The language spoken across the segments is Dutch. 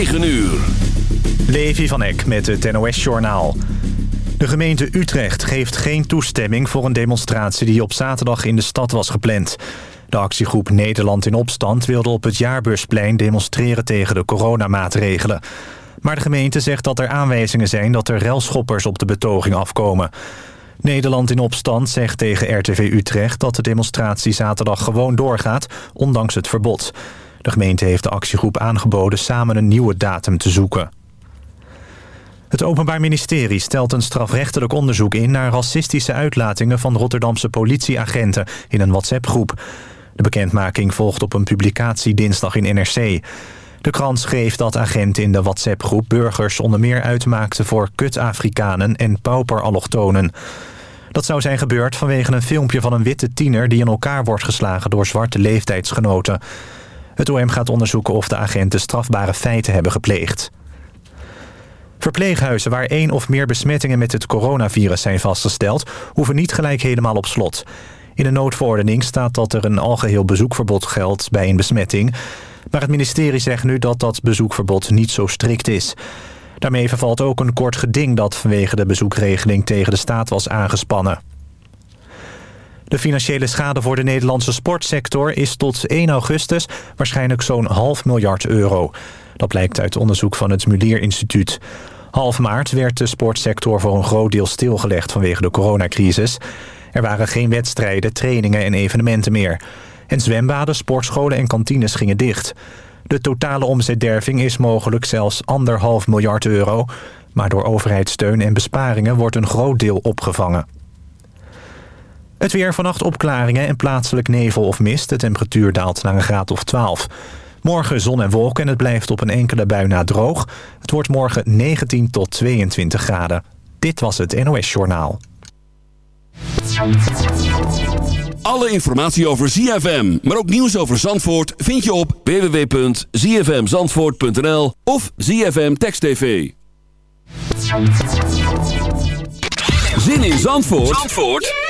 9 uur. Levi van Eck met het NOS-journaal. De gemeente Utrecht geeft geen toestemming voor een demonstratie... die op zaterdag in de stad was gepland. De actiegroep Nederland in Opstand wilde op het Jaarbusplein demonstreren tegen de coronamaatregelen. Maar de gemeente zegt dat er aanwijzingen zijn dat er relschoppers op de betoging afkomen. Nederland in Opstand zegt tegen RTV Utrecht dat de demonstratie zaterdag gewoon doorgaat, ondanks het verbod. De gemeente heeft de actiegroep aangeboden samen een nieuwe datum te zoeken. Het Openbaar Ministerie stelt een strafrechtelijk onderzoek in... naar racistische uitlatingen van Rotterdamse politieagenten in een WhatsApp-groep. De bekendmaking volgt op een publicatie dinsdag in NRC. De krant schreef dat agenten in de WhatsApp-groep burgers onder meer uitmaakten... voor kut-Afrikanen en pauper-allochtonen. Dat zou zijn gebeurd vanwege een filmpje van een witte tiener... die in elkaar wordt geslagen door zwarte leeftijdsgenoten. Het OM gaat onderzoeken of de agenten strafbare feiten hebben gepleegd. Verpleeghuizen waar één of meer besmettingen met het coronavirus zijn vastgesteld... hoeven niet gelijk helemaal op slot. In de noodverordening staat dat er een algeheel bezoekverbod geldt bij een besmetting. Maar het ministerie zegt nu dat dat bezoekverbod niet zo strikt is. Daarmee vervalt ook een kort geding dat vanwege de bezoekregeling tegen de staat was aangespannen. De financiële schade voor de Nederlandse sportsector is tot 1 augustus waarschijnlijk zo'n half miljard euro. Dat blijkt uit onderzoek van het Mulier Instituut. Half maart werd de sportsector voor een groot deel stilgelegd vanwege de coronacrisis. Er waren geen wedstrijden, trainingen en evenementen meer. En zwembaden, sportscholen en kantines gingen dicht. De totale omzetderving is mogelijk zelfs anderhalf miljard euro... maar door overheidssteun en besparingen wordt een groot deel opgevangen. Het weer vannacht opklaringen en plaatselijk nevel of mist. De temperatuur daalt naar een graad of 12. Morgen zon en wolken en het blijft op een enkele bui na droog. Het wordt morgen 19 tot 22 graden. Dit was het NOS Journaal. Alle informatie over ZFM, maar ook nieuws over Zandvoort... vind je op www.zfmzandvoort.nl of ZFM Text TV. Zin in Zandvoort, Zandvoort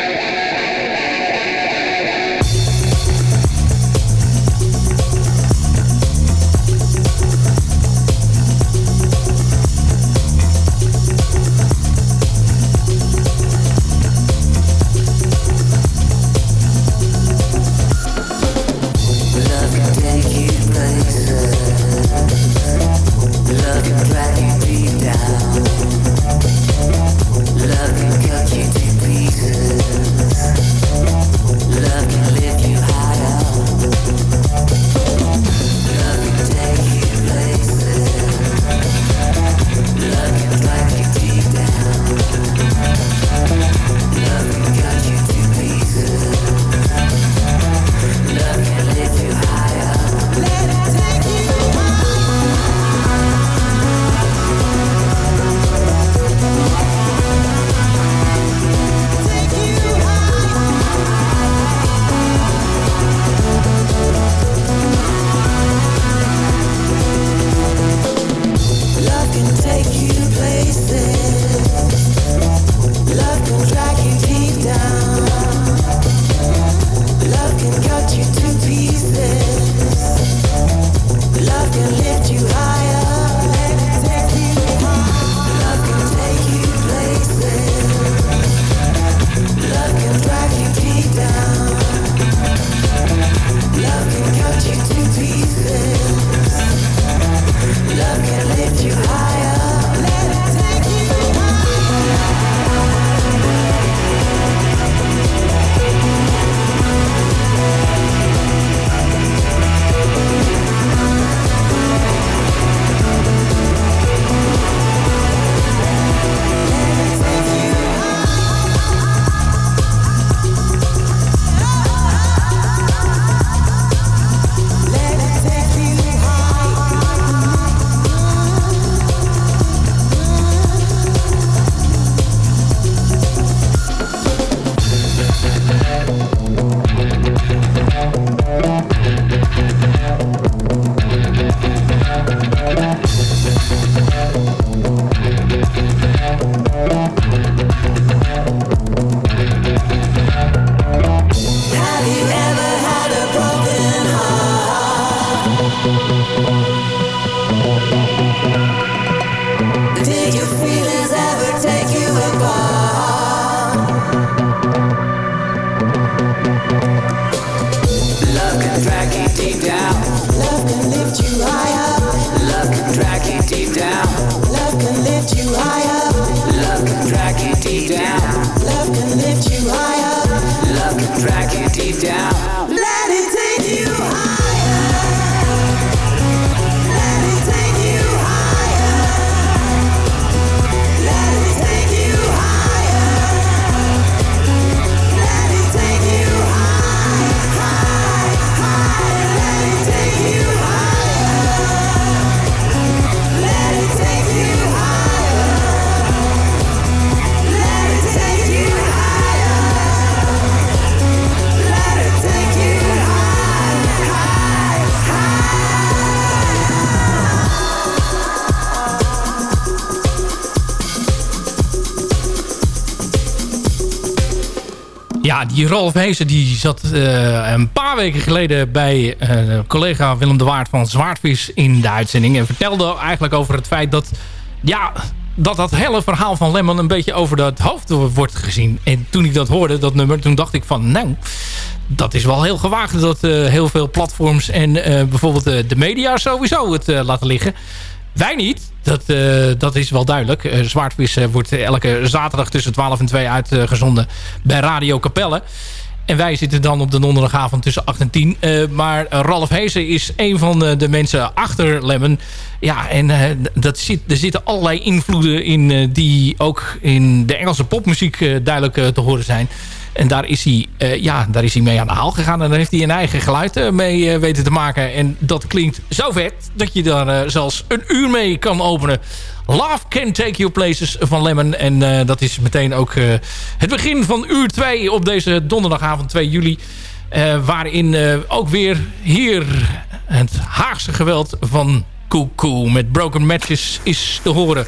Die Rolf Heesen die zat uh, een paar weken geleden bij uh, collega Willem de Waard van Zwaardvis in de uitzending. En vertelde eigenlijk over het feit dat, ja, dat dat hele verhaal van Lemon een beetje over het hoofd wordt gezien. En toen ik dat hoorde, dat nummer, toen dacht ik van nou, dat is wel heel gewaagd dat uh, heel veel platforms en bijvoorbeeld de media sowieso het laten liggen. Wij niet. Dat, uh, dat is wel duidelijk. Uh, wordt elke zaterdag tussen 12 en 2 uitgezonden bij Radio Capelle. En wij zitten dan op de donderdagavond tussen 8 en 10. maar Ralf Heesen is een van de mensen achter Lemon. Ja, en dat zit, er zitten allerlei invloeden in die ook in de Engelse popmuziek duidelijk te horen zijn. En daar is, hij, uh, ja, daar is hij mee aan de haal gegaan. En dan heeft hij een eigen geluid uh, mee uh, weten te maken. En dat klinkt zo vet dat je daar zelfs een uur mee kan openen. Love Can Take You Places van Lemon. En dat is meteen ook het begin van uur 2 op deze donderdagavond 2 juli. waarin ook weer hier het Haagse geweld van Cuckoo met Broken Matches is te horen.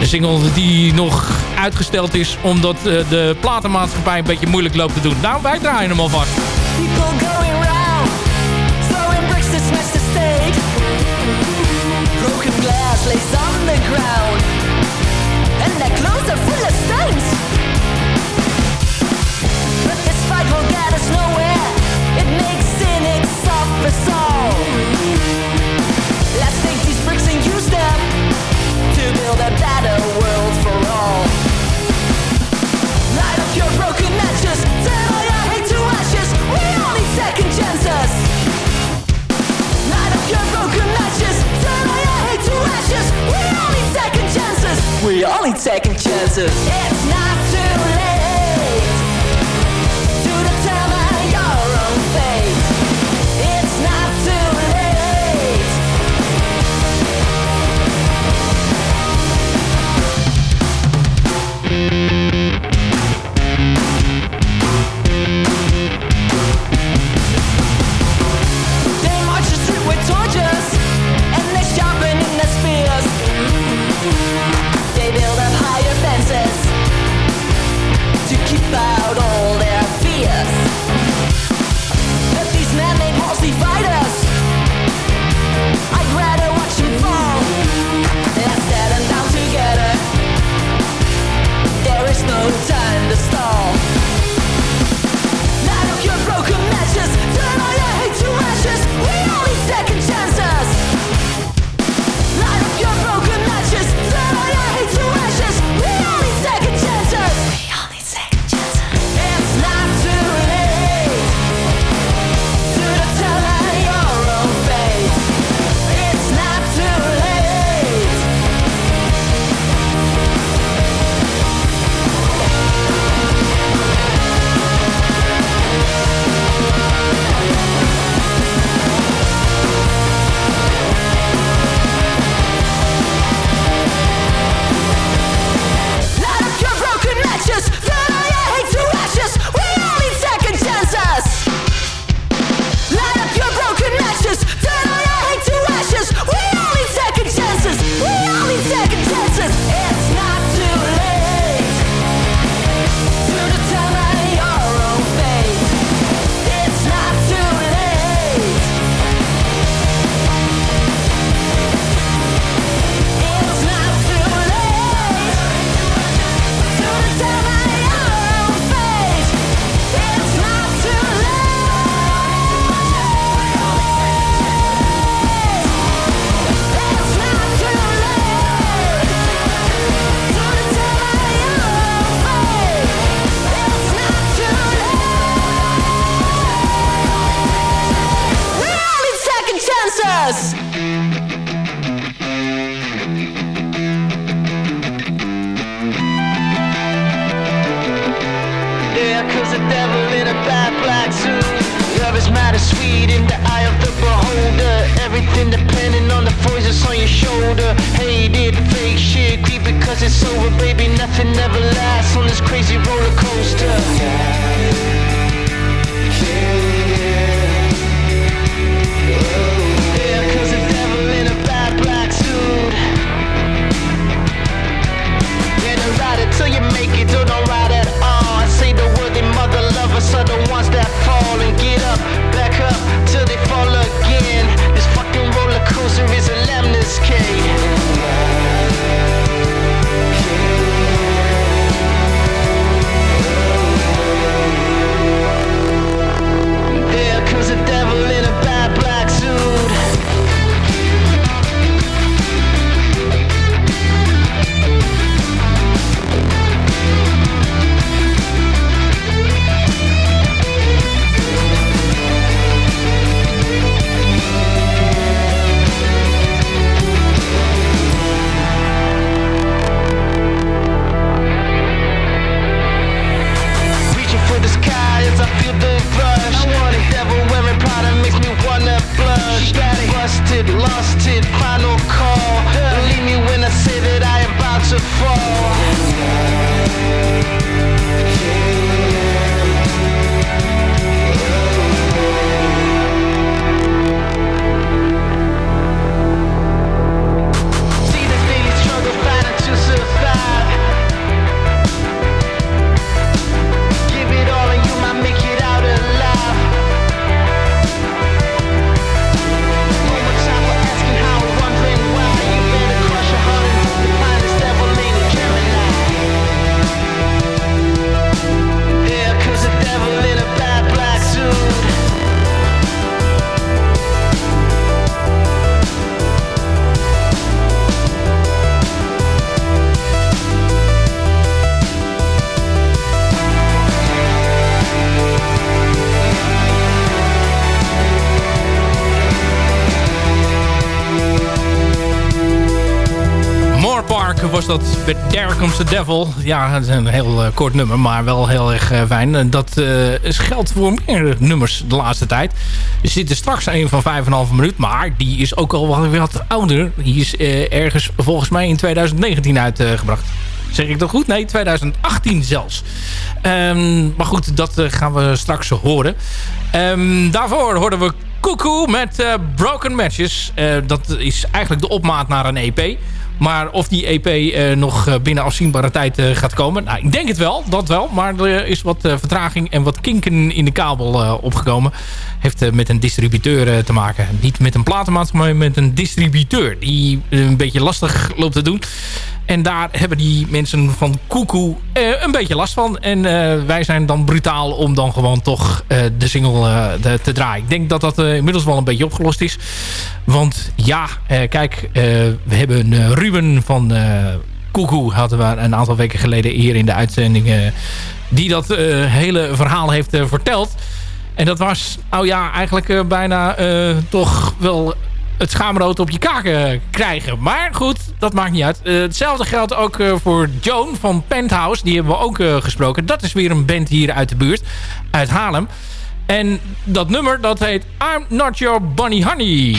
De single die nog uitgesteld is omdat uh, de platenmaatschappij een beetje moeilijk loopt te doen. Nou, wij draaien hem alvast. Lays on the ground. And their clothes are full of stains. But this fight will get us nowhere. It makes cynics of us. We all need second chances. It's not Was dat met the Devil. Ja, het is een heel eh, kort nummer, maar wel heel erg eh, fijn. Dat eh, is geldt voor meer nummers de laatste tijd. Er zit er straks een van 5,5 minuut, maar die is ook al wat, wat ouder. Die is ergens volgens mij in 2019 uitgebracht. Zeg ik dat goed? Nee, 2018 zelfs. Ehm, maar goed, dat gaan we straks horen. Ehm, daarvoor hoorden we Cuckoo met Broken Matches. Dat is eigenlijk de opmaat naar een EP. Maar of die EP eh, nog eh, binnen afzienbare tijd eh, gaat komen... Nou, ik denk het wel, dat wel. Maar er is wat vertraging en wat kinken in de kabel opgekomen. Heeft eh, met een distributeur eh, te maken. Niet met een platenmaatschappij, maar met een distributeur. Die eh, een beetje lastig loopt te doen. En daar hebben die mensen van Koekoe eh, een beetje last van. En eh, wij zijn dan brutaal om dan gewoon toch eh, de single te draaien. Ik denk dat dat inmiddels wel een beetje opgelost is. Want ja, kijk, we hebben Ruben van Koekoe... hadden we een aantal weken geleden hier in de uitzending... die dat hele verhaal heeft verteld. En dat was, nou ja, eigenlijk eh, bijna eh, toch wel het schaamrood op je kaken krijgen. Maar goed, dat maakt niet uit. Eh, hetzelfde geldt ook eh, voor Joan van Penthouse. Die hebben we ook eh, gesproken. Dat is weer een band hier uit de buurt. Uit Haarlem. En dat nummer, dat heet I'm Not Your Bunny Honey.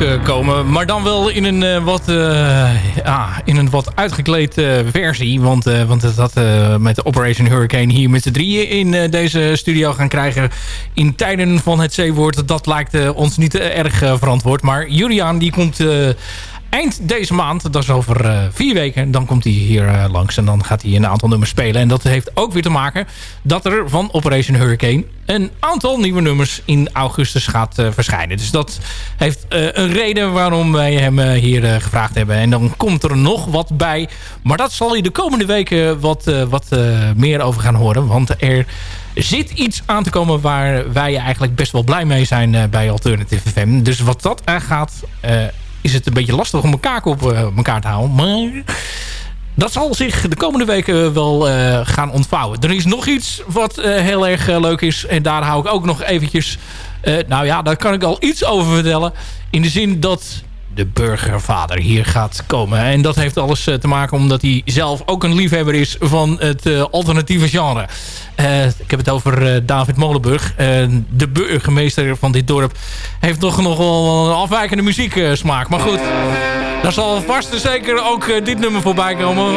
Eh, komen. Maar dan wel in een, eh, wat, eh, ja, in een wat uitgekleed versie. Want, eh, want dat met de Operation Hurricane hier met z'n drieën in deze studio gaan krijgen. In tijden van het zeewoord. Dat lijkt ons niet erg verantwoord. Maar Julian die komt... Eind deze maand, dat is over eh, vier weken, dan komt hij hier eh, langs en dan gaat hij een aantal nummers spelen. En dat heeft ook weer te maken dat er van Operation Hurricane een aantal nieuwe nummers in augustus gaat eh, verschijnen. Dus dat heeft een reden waarom wij hem hier gevraagd hebben. En dan komt er nog wat bij. Maar dat zal je de komende weken wat, wat meer over gaan horen. Want er zit iets aan te komen waar wij eigenlijk best wel blij mee zijn bij Alternative FM. Dus wat dat aangaat, is het een beetje lastig om elkaar op eh, elkaar te houden. Maar dat zal zich de komende weken wel eh, gaan ontvouwen. Er is nog iets wat eh, heel erg eh, leuk is. En daar hou ik ook nog eventjes... eh, nou ja, daar kan ik al iets over vertellen. In de zin dat de burgervader hier gaat komen. En dat heeft alles eh, te maken omdat hij zelf ook een liefhebber is van het eh, alternatieve genre. Eh, ik heb het over David Molenburg. De burgemeester van dit dorp heeft toch nog wel een afwijkende muzieksmaak. Maar goed, daar zal vast en zeker ook eh, dit nummer voorbij komen.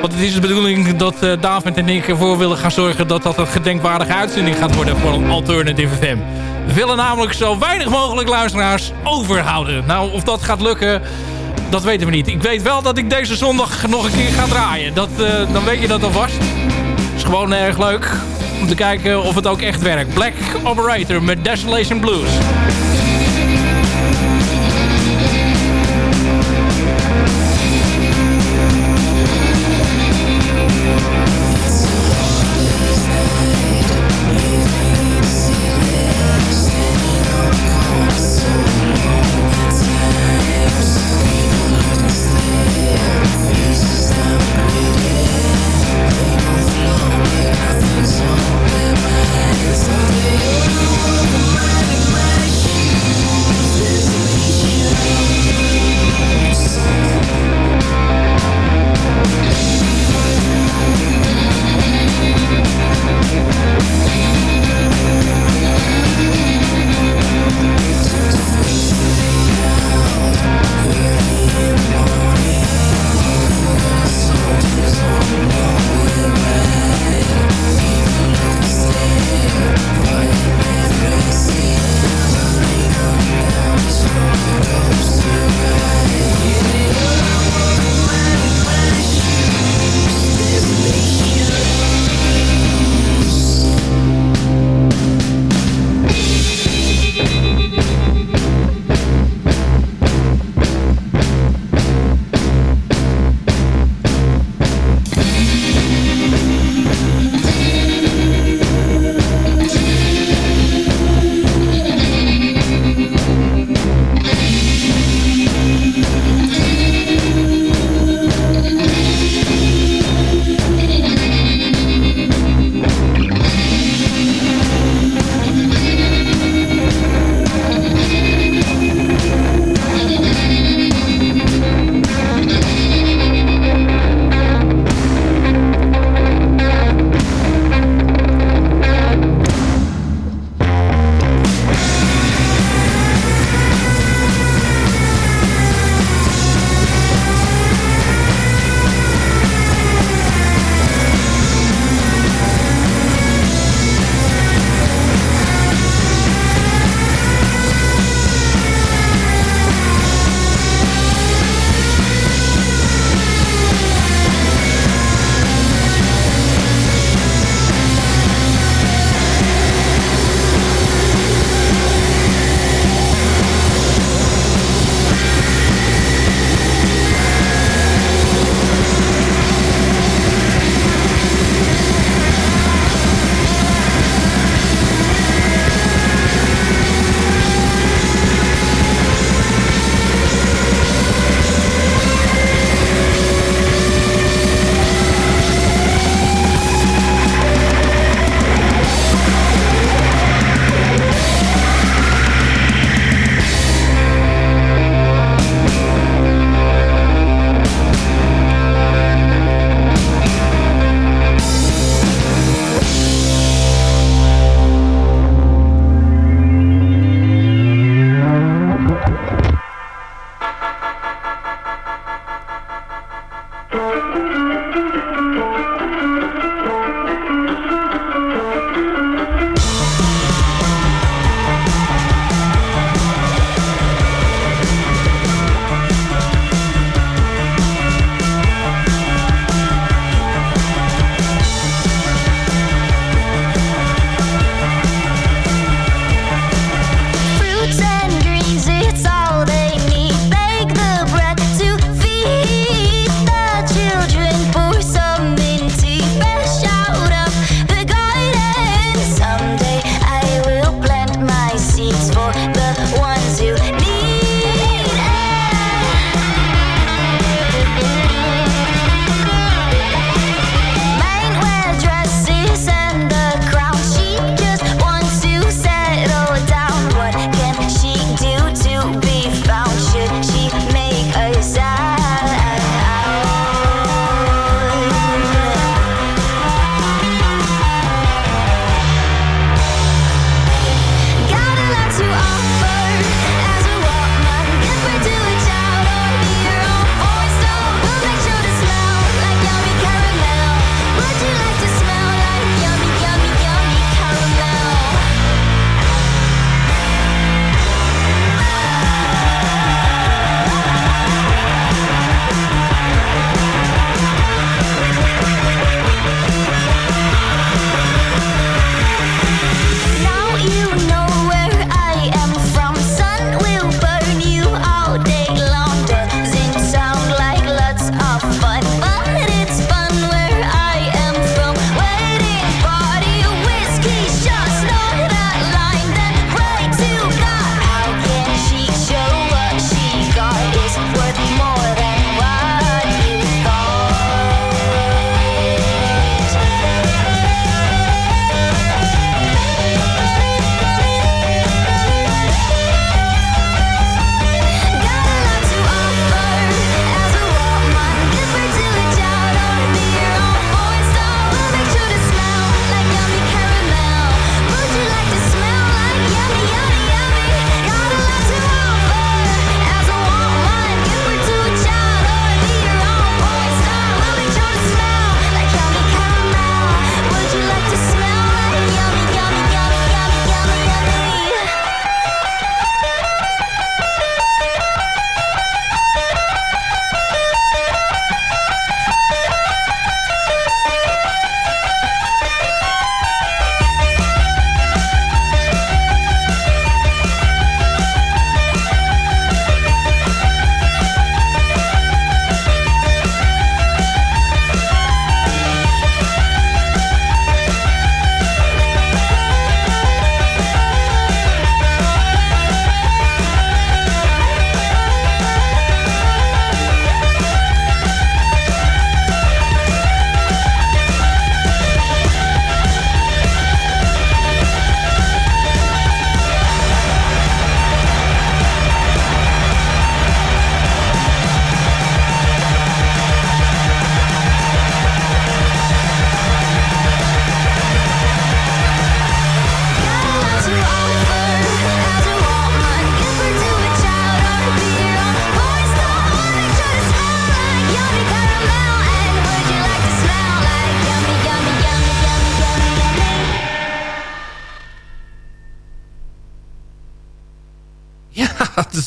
Want het is de bedoeling dat eh, David en ik ervoor willen gaan zorgen... dat dat een gedenkwaardige uitzending gaat worden voor een Alternative FM. We willen namelijk zo weinig mogelijk luisteraars overhouden. Nou, of dat gaat lukken, dat weten we niet. Ik weet wel dat ik deze zondag nog een keer ga draaien. Dat, eh, dan weet je dat alvast. Is gewoon erg leuk om te kijken of het ook echt werkt. Black Operator met Desolation Blues.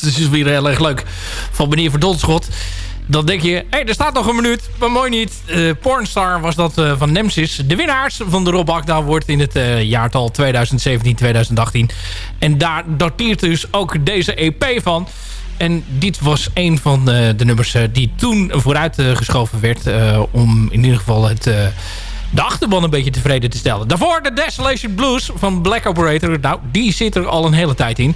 Dat is weer heel erg leuk. Van meneer Verdonschot. Dan denk je, hé, hey, er staat nog een minuut. Maar mooi niet. Eh, Pornstar was dat eh, van Nemesis. De winnaars van de Rob wordt in het eh, jaartal 2017-2018. En daar dateert dus ook deze EP van. En dit was een van de, de nummers die toen vooruit eh, geschoven werd. om in ieder geval het, de achterban een beetje tevreden te stellen. Daarvoor de Desolation Blues van Black Operator. Nou, die zit er al een hele tijd in.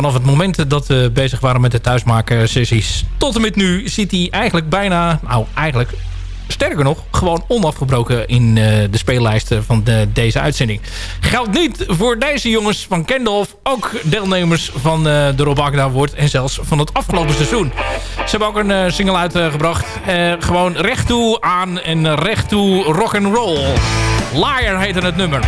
Vanaf het moment dat we bezig waren met de thuismaken sessies tot en met nu zit hij eigenlijk bijna, nou eigenlijk sterker nog, gewoon onafgebroken in eh, de speellijsten van de, deze uitzending. Geldt niet voor deze jongens van Kendolf, ook deelnemers van eh, de Rob Agda Award en zelfs van het afgelopen seizoen. Ze hebben ook een eh, single uitgebracht. Gewoon recht toe aan en recht toe rock and roll. Liar heette het nummer.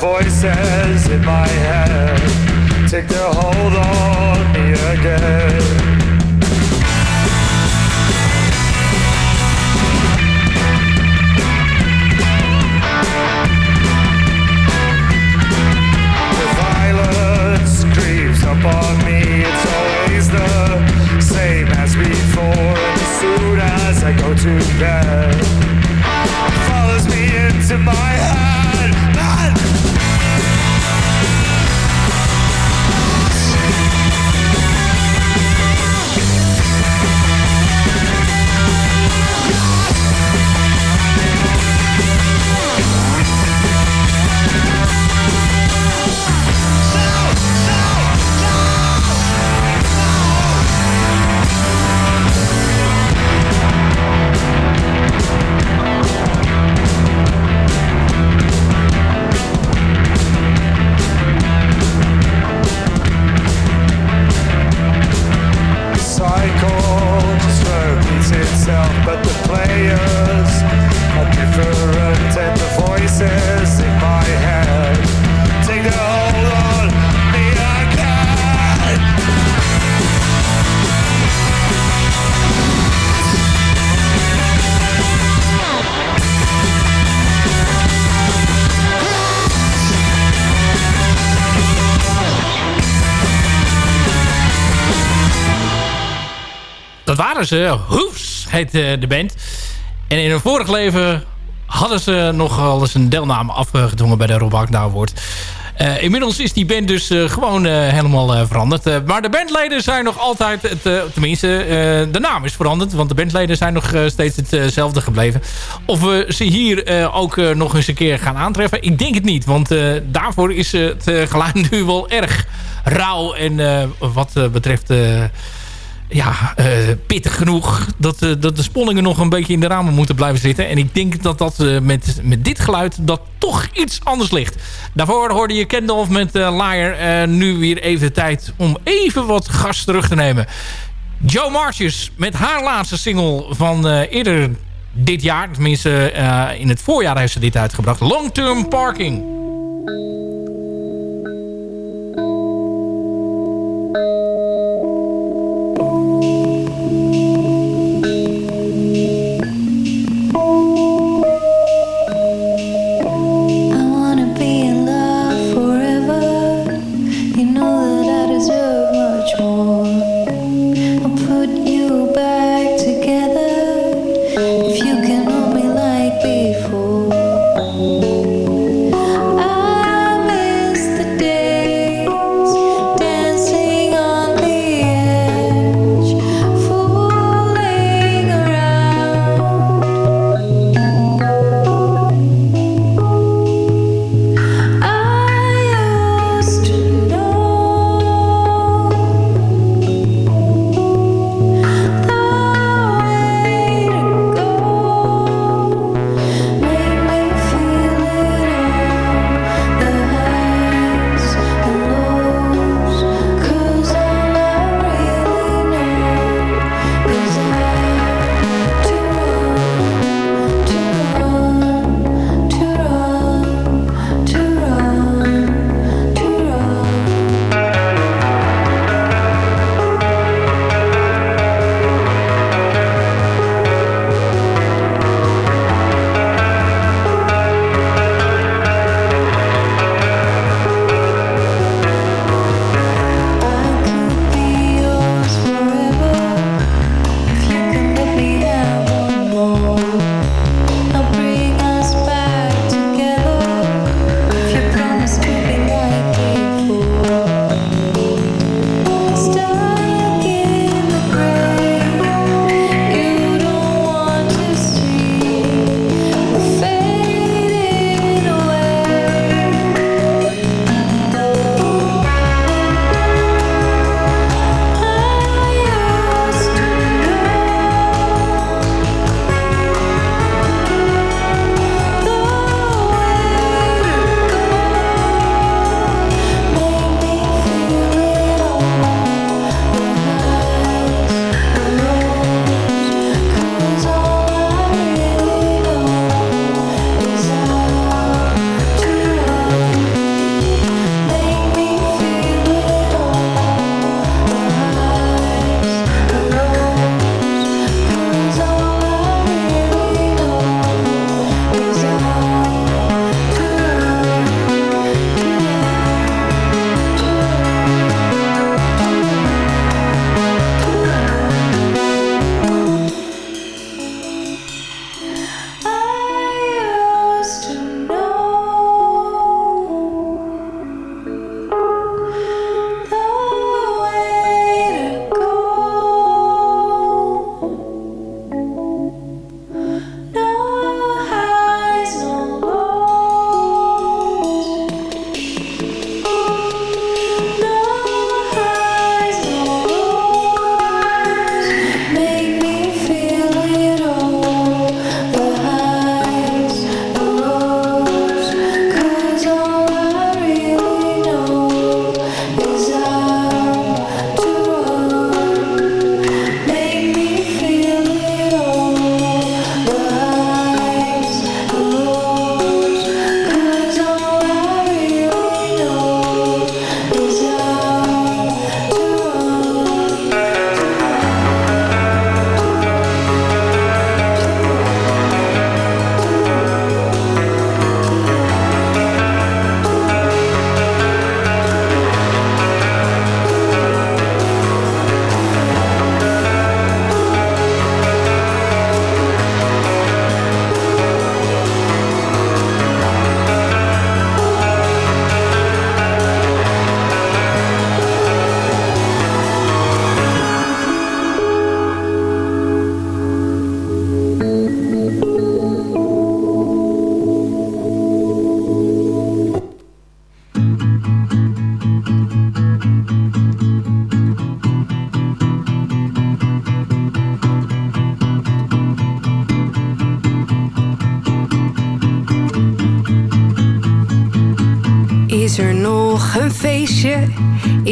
Voices in my head take their hold on me again. Ze. Hoefs heet eh, de band. En in hun vorig leven hadden ze nog wel eens een deelname afgedwongen bij de Rob Agda. Eh, inmiddels is die band dus eh, gewoon helemaal veranderd. Maar de bandleden zijn nog altijd... Het, tenminste, de naam is veranderd. Want de bandleden zijn nog steeds hetzelfde gebleven. Of we ze hier ook nog eens een keer gaan aantreffen. Ik denk het niet. Want daarvoor is het geluid nu wel erg rauw. En wat betreft... ja, eh, pittig genoeg dat, eh, dat de sponningen nog een beetje in de ramen moeten blijven zitten. En ik denk dat dat eh, met, met dit geluid dat toch iets anders ligt. Daarvoor hoorde je Kendall met uh, nu weer even de tijd om even wat gas terug te nemen. Joe Marches met haar laatste single van eerder dit jaar. Tenminste, in het voorjaar heeft ze dit uitgebracht. Long Term Parking.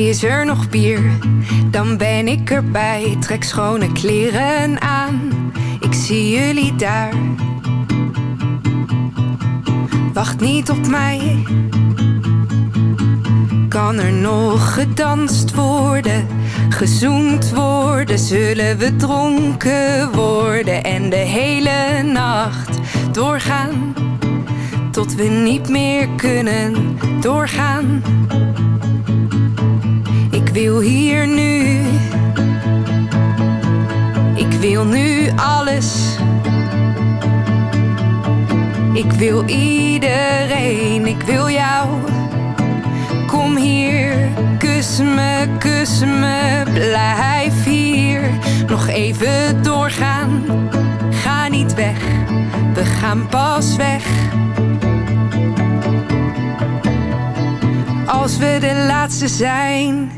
Is er nog bier? Dan ben ik erbij. Trek schone kleren aan. Ik zie jullie daar. Wacht niet op mij. Kan er nog gedanst worden? Gezoend worden? Zullen we dronken worden? En de hele nacht doorgaan? Tot we niet meer kunnen doorgaan. Ik wil hier nu. Ik wil nu alles. Ik wil iedereen. Ik wil jou. Kom hier, kus me, kus me, blijf hier. Nog even doorgaan, ga niet weg, we gaan pas weg. Als we de laatste zijn,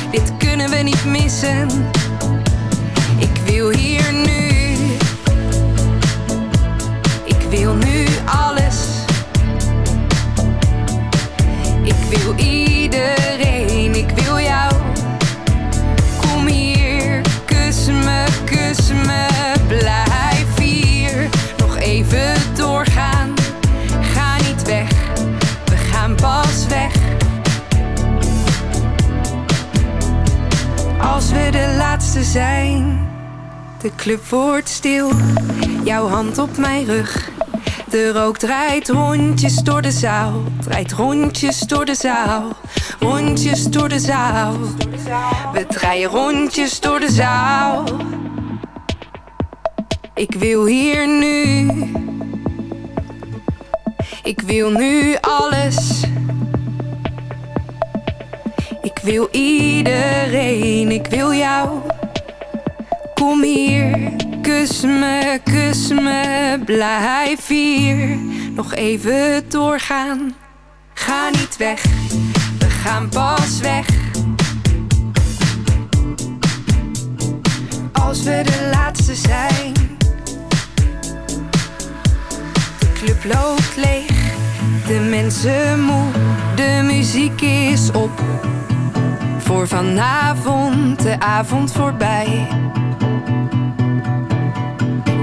Dit kunnen we niet missen. Ik wil hier nu. Ik wil nu alles. Ik wil iedereen, zijn, de club wordt stil, jouw hand op mijn rug. De rook draait rondjes door de zaal, draait rondjes door de zaal, rondjes door de zaal. We draaien rondjes door de zaal. Ik wil hier nu. Ik wil nu alles. Ik wil iedereen, ik wil jou. Kom hier, kus me, kus me, blijf hier. Nog even doorgaan, ga niet weg, we gaan pas weg. Als we de laatste zijn, de club loopt leeg, de mensen moe, de muziek is op. Voor vanavond, de avond voorbij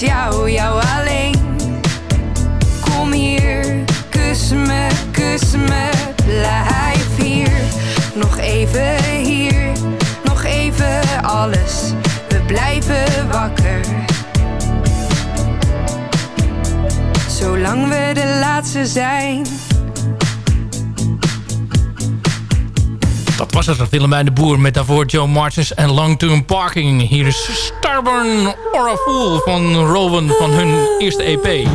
jou, jou alleen. Kom hier, kus me, kus me, blijf hier. Nog even hier, nog even alles. We blijven wakker. Zolang we de laatste zijn. Dat was het, Willemijn de Boer met daarvoor Joe Martins en Long Term Parking. Hier is Stubborn or a Fool van Rowan van hun eerste EP.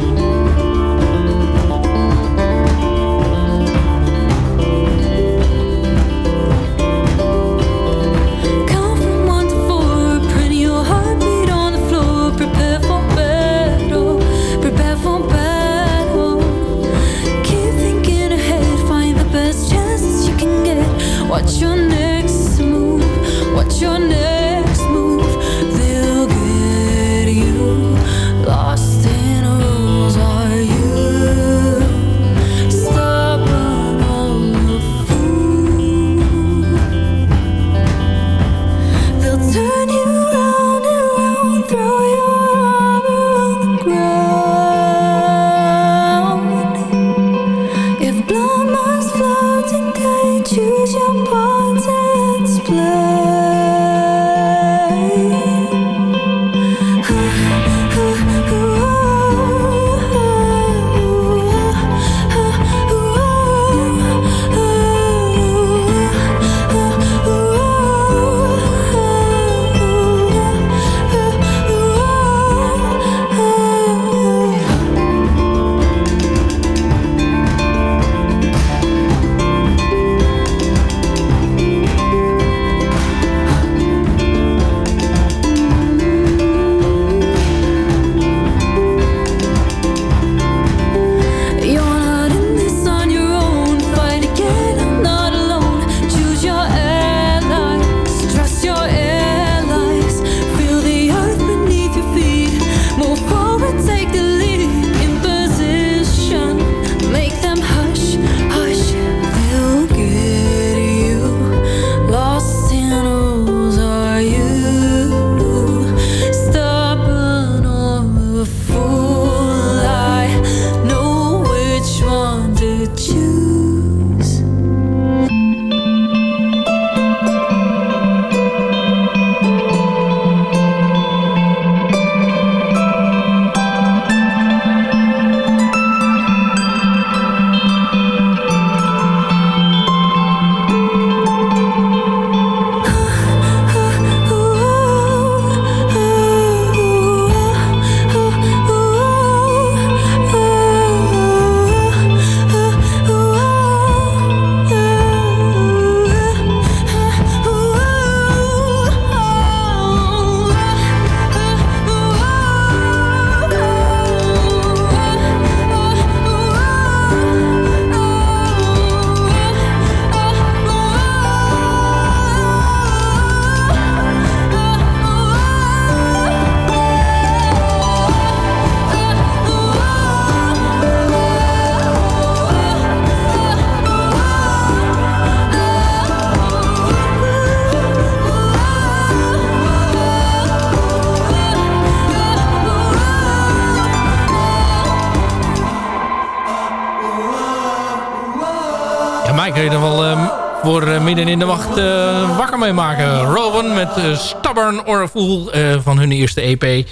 Maiden in de wacht uh, wakker mee maken. Rowan met uh, Stubborn or Fool uh, van hun eerste EP.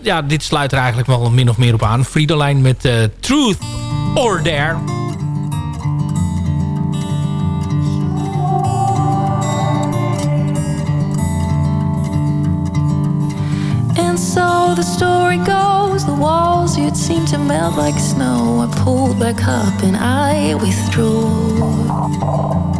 ja, dit sluit er eigenlijk wel min of meer op aan. Friedelijn met Truth or Dare. And so the story goes, the walls you'd seem to melt like snow. I pulled back up and I withdrew.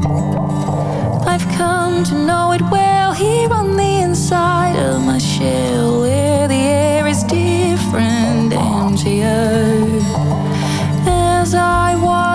I've come to know it well here on the inside of my shell, where the air is different, emptier as I walk.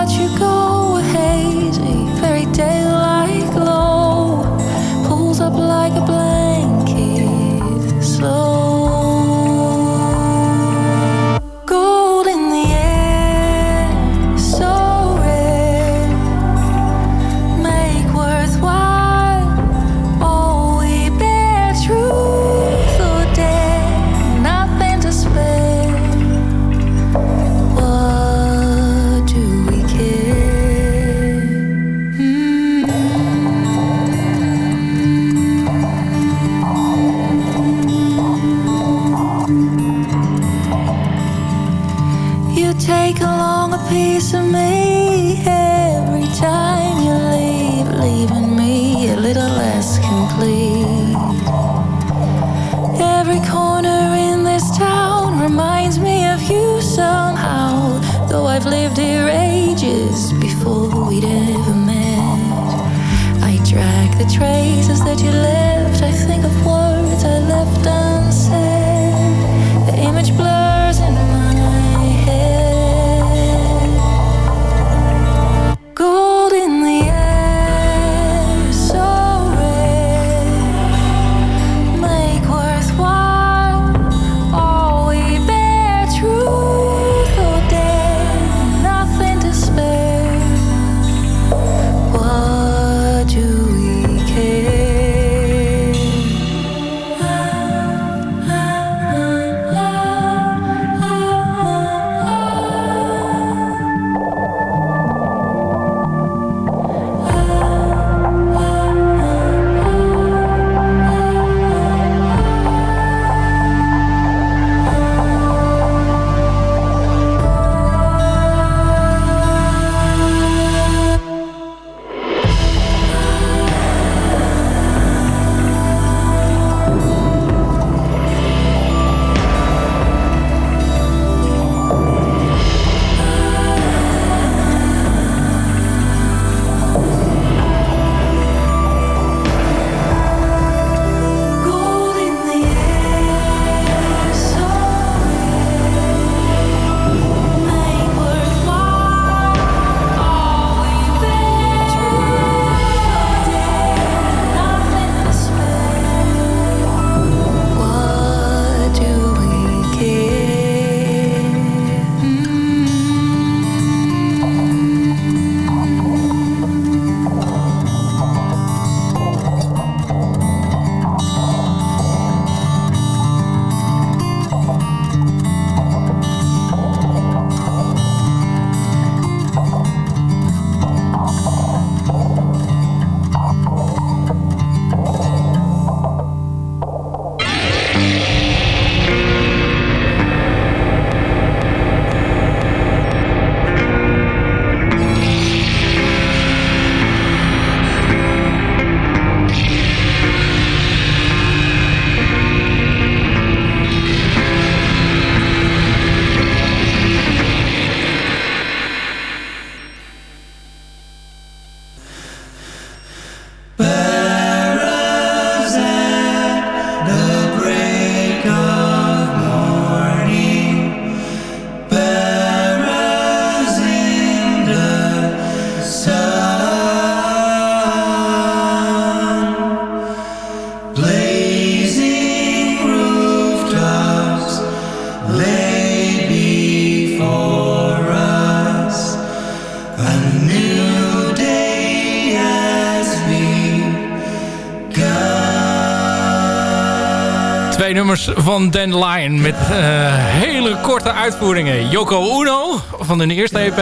nummers van Lyon met eh, hele korte uitvoeringen. Yoko Uno van de eerste EP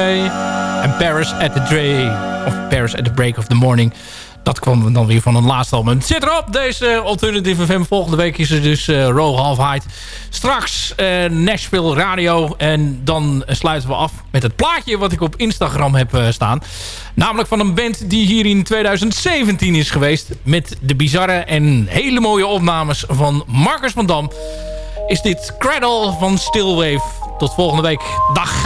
en Paris at the of Paris at the Break of the Morning. Dat kwam dan weer van een laatste album. Zit erop, deze Alternative FM. Volgende week is er dus uh, Row Half Height. Straks uh, Nashville Radio. En dan sluiten we af met het plaatje wat ik op Instagram heb staan. Namelijk van een band die hier in 2017 is geweest. Met de bizarre en hele mooie opnames van Marcus van Dam. Is dit Cradle van Stillwave. Tot volgende week. Dag.